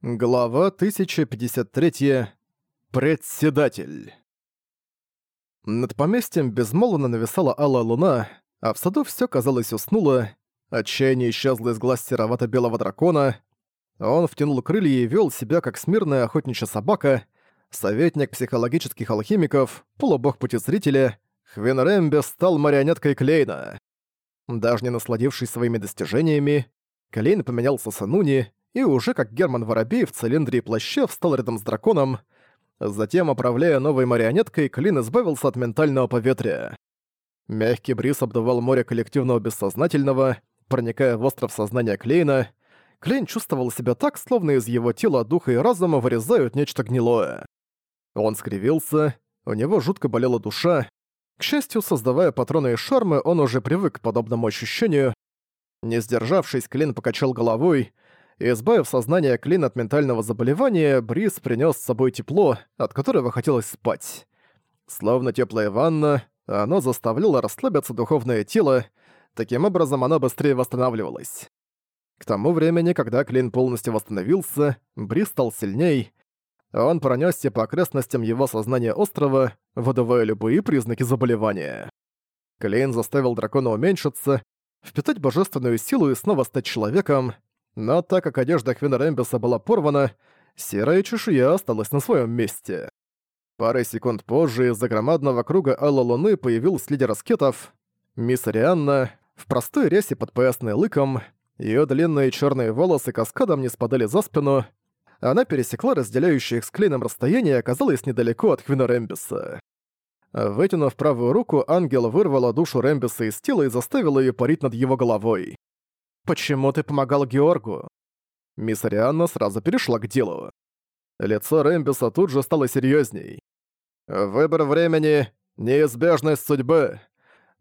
Глава 1053. Председатель. Над поместьем безмолвно нависала алая луна, а в саду все казалось, уснуло. Отчаяние исчезло из глаз серовато-белого дракона. Он втянул крылья и вел себя, как смирная охотничья собака, советник психологических алхимиков, полубог пути путезрителя, Хвен Рэмбе стал марионеткой Клейна. Даже не насладившись своими достижениями, Клейн поменялся с Ануни, и уже как Герман Воробей в цилиндре и плаще встал рядом с драконом, затем, управляя новой марионеткой, Клин избавился от ментального поветрия. Мягкий бриз обдувал море коллективного бессознательного, проникая в остров сознания Клейна. Клейн чувствовал себя так, словно из его тела, духа и разума вырезают нечто гнилое. Он скривился, у него жутко болела душа. К счастью, создавая патроны и шармы, он уже привык к подобному ощущению. Не сдержавшись, Клин покачал головой — Избавив сознание Клин от ментального заболевания, Брис принес с собой тепло, от которого хотелось спать. Словно теплая ванна, оно заставляло расслабиться духовное тело, таким образом оно быстрее восстанавливалось. К тому времени, когда Клин полностью восстановился, Брис стал сильней. Он пронёсся по окрестностям его сознания острова, выдавая любые признаки заболевания. Клин заставил дракона уменьшиться, впитать божественную силу и снова стать человеком — но так как одежда Хвина Рэмбиса была порвана, серая чешуя осталась на своем месте. Парой секунд позже из-за громадного круга Алла Луны появился лидер аскетов, мисс Рианна в простой рясе под поясной лыком, ее длинные черные волосы каскадом не спадали за спину, она пересекла разделяющее их с клином расстояние и оказалась недалеко от Хвина Рэмбиса. Вытянув правую руку, ангел вырвала душу Рэмбиса из тела и заставила ее парить над его головой. «Почему ты помогал Георгу?» Мисс Рианна сразу перешла к делу. Лицо Рэмбиса тут же стало серьезней. «Выбор времени — неизбежность судьбы.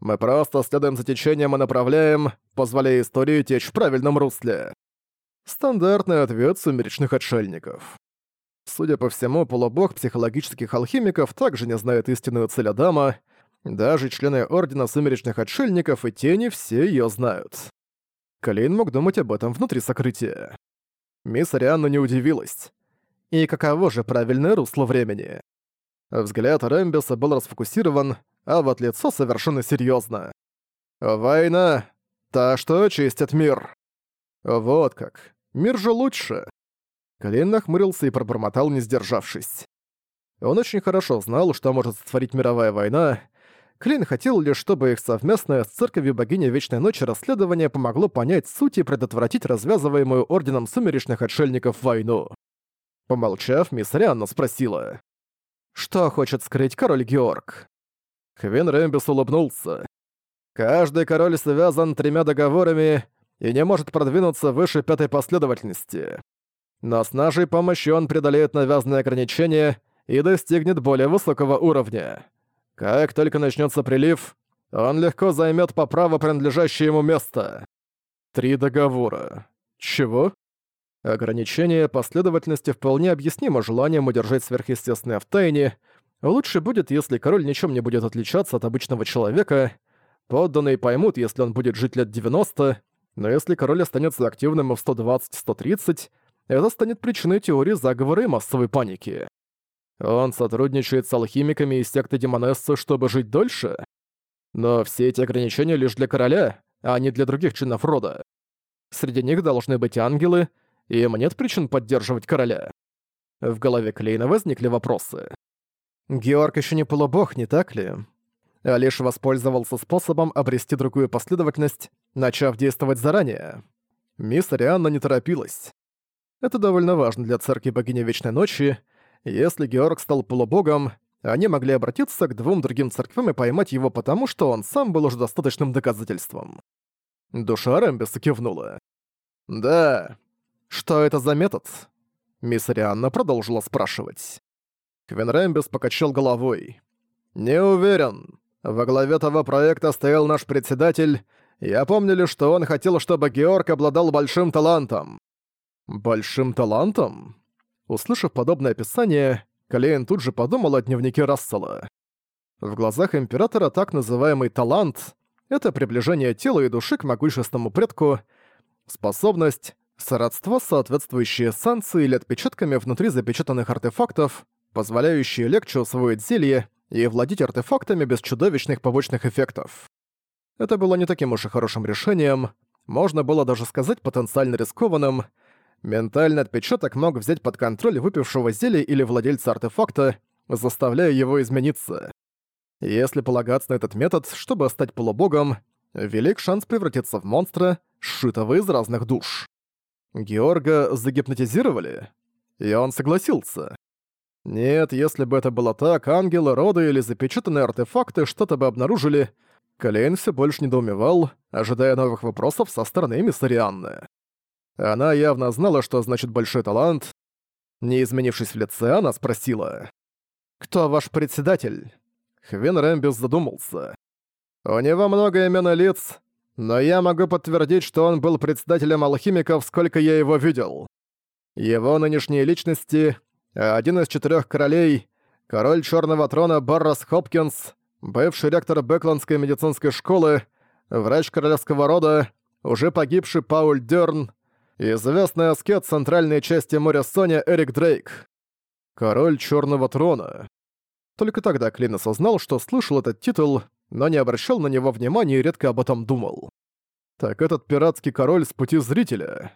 Мы просто следуем за течением и направляем, позволяя истории течь в правильном русле». Стандартный ответ сумеречных отшельников. Судя по всему, полубог психологических алхимиков также не знает истинную цель Адама. Даже члены Ордена Сумеречных Отшельников и Тени все ее знают. Калейн мог думать об этом внутри сокрытия. Мисс Арианна не удивилась. И каково же правильное русло времени? Взгляд Рэмбиса был расфокусирован, а вот лицо совершенно серьезно. «Война! Та, что очистит мир!» «Вот как! Мир же лучше!» Калейн нахмурился и пробормотал, не сдержавшись. Он очень хорошо знал, что может сотворить мировая война, Клин хотел лишь, чтобы их совместное с церковью богини Вечной Ночи расследование помогло понять суть и предотвратить развязываемую Орденом Сумеречных Отшельников войну. Помолчав, мисс Рианна спросила. «Что хочет скрыть король Георг?» Хвин Рэмбис улыбнулся. «Каждый король связан тремя договорами и не может продвинуться выше пятой последовательности. Но с нашей помощью он преодолеет навязанные ограничения и достигнет более высокого уровня. Как только начнется прилив, он легко займет по праву принадлежащее ему место. Три договора. Чего? Ограничение последовательности вполне объяснимо желанием удержать сверхъестественное в тайне. Лучше будет, если король ничем не будет отличаться от обычного человека. Подданные поймут, если он будет жить лет 90, но если король останется активным в 120-130, это станет причиной теории заговора и массовой паники. Он сотрудничает с алхимиками из секты Демонессы, чтобы жить дольше? Но все эти ограничения лишь для короля, а не для других чинов рода. Среди них должны быть ангелы, и им нет причин поддерживать короля. В голове Клейна возникли вопросы. Георг еще не полубог, не так ли? А воспользовался способом обрести другую последовательность, начав действовать заранее. Мисс Рианна не торопилась. Это довольно важно для церкви богини Вечной Ночи, если Георг стал полубогом, они могли обратиться к двум другим церквям и поймать его потому, что он сам был уже достаточным доказательством. Душа Рэмбиса кивнула. «Да. Что это за метод?» Мисс Рианна продолжила спрашивать. Квин Рэмбис покачал головой. «Не уверен. Во главе того проекта стоял наш председатель. Я помню лишь, что он хотел, чтобы Георг обладал большим талантом». «Большим талантом?» Услышав подобное описание, Калейн тут же подумал о дневнике Рассела. В глазах Императора так называемый «талант» — это приближение тела и души к могущественному предку, способность, сородство, соответствующие санкции или отпечатками внутри запечатанных артефактов, позволяющие легче усвоить зелье и владеть артефактами без чудовищных побочных эффектов. Это было не таким уж и хорошим решением, можно было даже сказать потенциально рискованным — Ментальный отпечаток мог взять под контроль выпившего зелья или владельца артефакта, заставляя его измениться. Если полагаться на этот метод, чтобы стать полубогом, велик шанс превратиться в монстра, сшитого из разных душ. Георга загипнотизировали, и он согласился. Нет, если бы это было так, ангелы, роды или запечатанные артефакты что-то бы обнаружили, Калейн все больше недоумевал, ожидая новых вопросов со стороны миссарианны. Она явно знала, что значит большой талант. Не изменившись в лице, она спросила. «Кто ваш председатель?» Хвин Рэмбис задумался. «У него много имен и лиц, но я могу подтвердить, что он был председателем алхимиков, сколько я его видел. Его нынешние личности — один из четырех королей, король Черного Трона Баррас Хопкинс, бывший ректор Бэкландской медицинской школы, врач королевского рода, уже погибший Пауль Дёрн, известный аскет центральной части моря Соня Эрик Дрейк. Король Черного Трона. Только тогда Клин осознал, что слышал этот титул, но не обращал на него внимания и редко об этом думал. Так этот пиратский король с пути зрителя.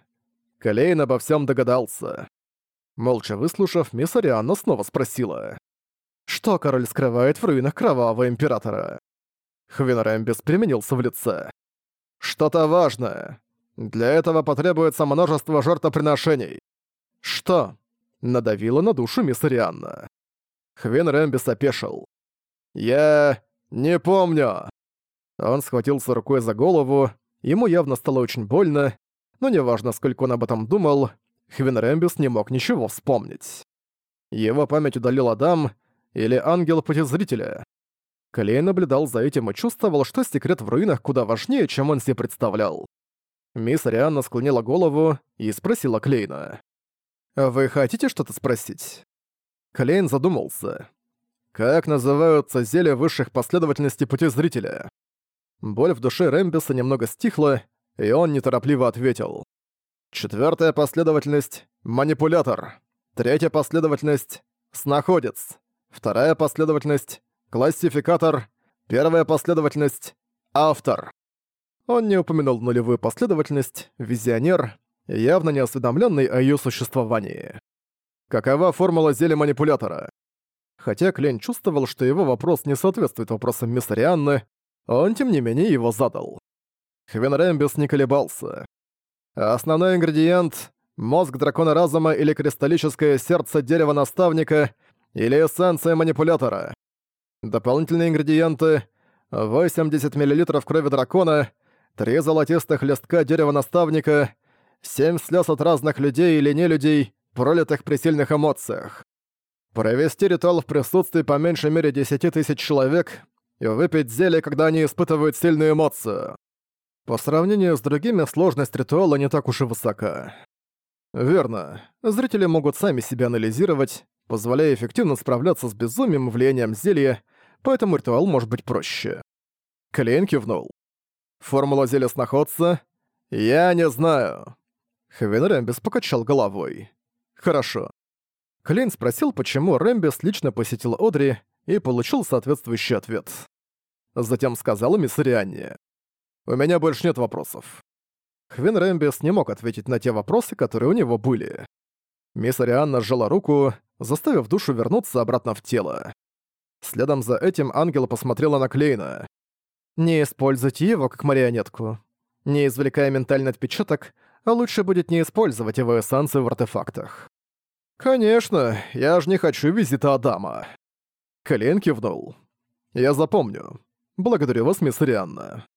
Клейн обо всем догадался. Молча выслушав, мисс Арианна снова спросила. «Что король скрывает в руинах кровавого императора?» Хвенерембис переменился в лице. «Что-то важное. Для этого потребуется множество жертвоприношений. Что? Надавило на душу мисс Рианна. Хвин Рэмбис опешил. Я... не помню. Он схватился рукой за голову, ему явно стало очень больно, но неважно, сколько он об этом думал, Хвин Рэмбис не мог ничего вспомнить. Его память удалил Адам или Ангел Пути Зрителя. Клей наблюдал за этим и чувствовал, что секрет в руинах куда важнее, чем он себе представлял. Мисс Рианна склонила голову и спросила Клейна. «Вы хотите что-то спросить?» Клейн задумался. «Как называются зелья высших последовательностей пути зрителя?» Боль в душе Рэмбиса немного стихла, и он неторопливо ответил. «Четвёртая последовательность — манипулятор. Третья последовательность — снаходец. Вторая последовательность — классификатор. Первая последовательность — автор». Он не упомянул нулевую последовательность, визионер, явно не осведомленный о ее существовании. Какова формула зелья манипулятора? Хотя Клен чувствовал, что его вопрос не соответствует вопросам мисс Арианны, он, тем не менее, его задал. Хвен Рэмбис не колебался. Основной ингредиент — мозг дракона разума или кристаллическое сердце дерева наставника или эссенция манипулятора. Дополнительные ингредиенты — 80 мл крови дракона, три золотистых листка дерева наставника, семь слез от разных людей или нелюдей, пролитых при сильных эмоциях. Провести ритуал в присутствии по меньшей мере 10 тысяч человек и выпить зелье, когда они испытывают сильные эмоции. По сравнению с другими, сложность ритуала не так уж и высока. Верно. Зрители могут сами себя анализировать, позволяя эффективно справляться с безумием влиянием зелья, поэтому ритуал может быть проще. Клейн кивнул. Формула зелья сноходца? Я не знаю». Хевен Рэмбис покачал головой. «Хорошо». Клейн спросил, почему Рэмбис лично посетил Одри и получил соответствующий ответ. Затем сказал мисс Рианне. «У меня больше нет вопросов». Хвин Рэмбис не мог ответить на те вопросы, которые у него были. Мисс Рианна сжала руку, заставив душу вернуться обратно в тело. Следом за этим ангел посмотрела на Клейна. Не используйте его как марионетку. Не извлекая ментальный отпечаток, а лучше будет не использовать его эссенцию в артефактах. «Конечно, я же не хочу визита Адама». Колен кивнул. «Я запомню. Благодарю вас, мисс Рианна».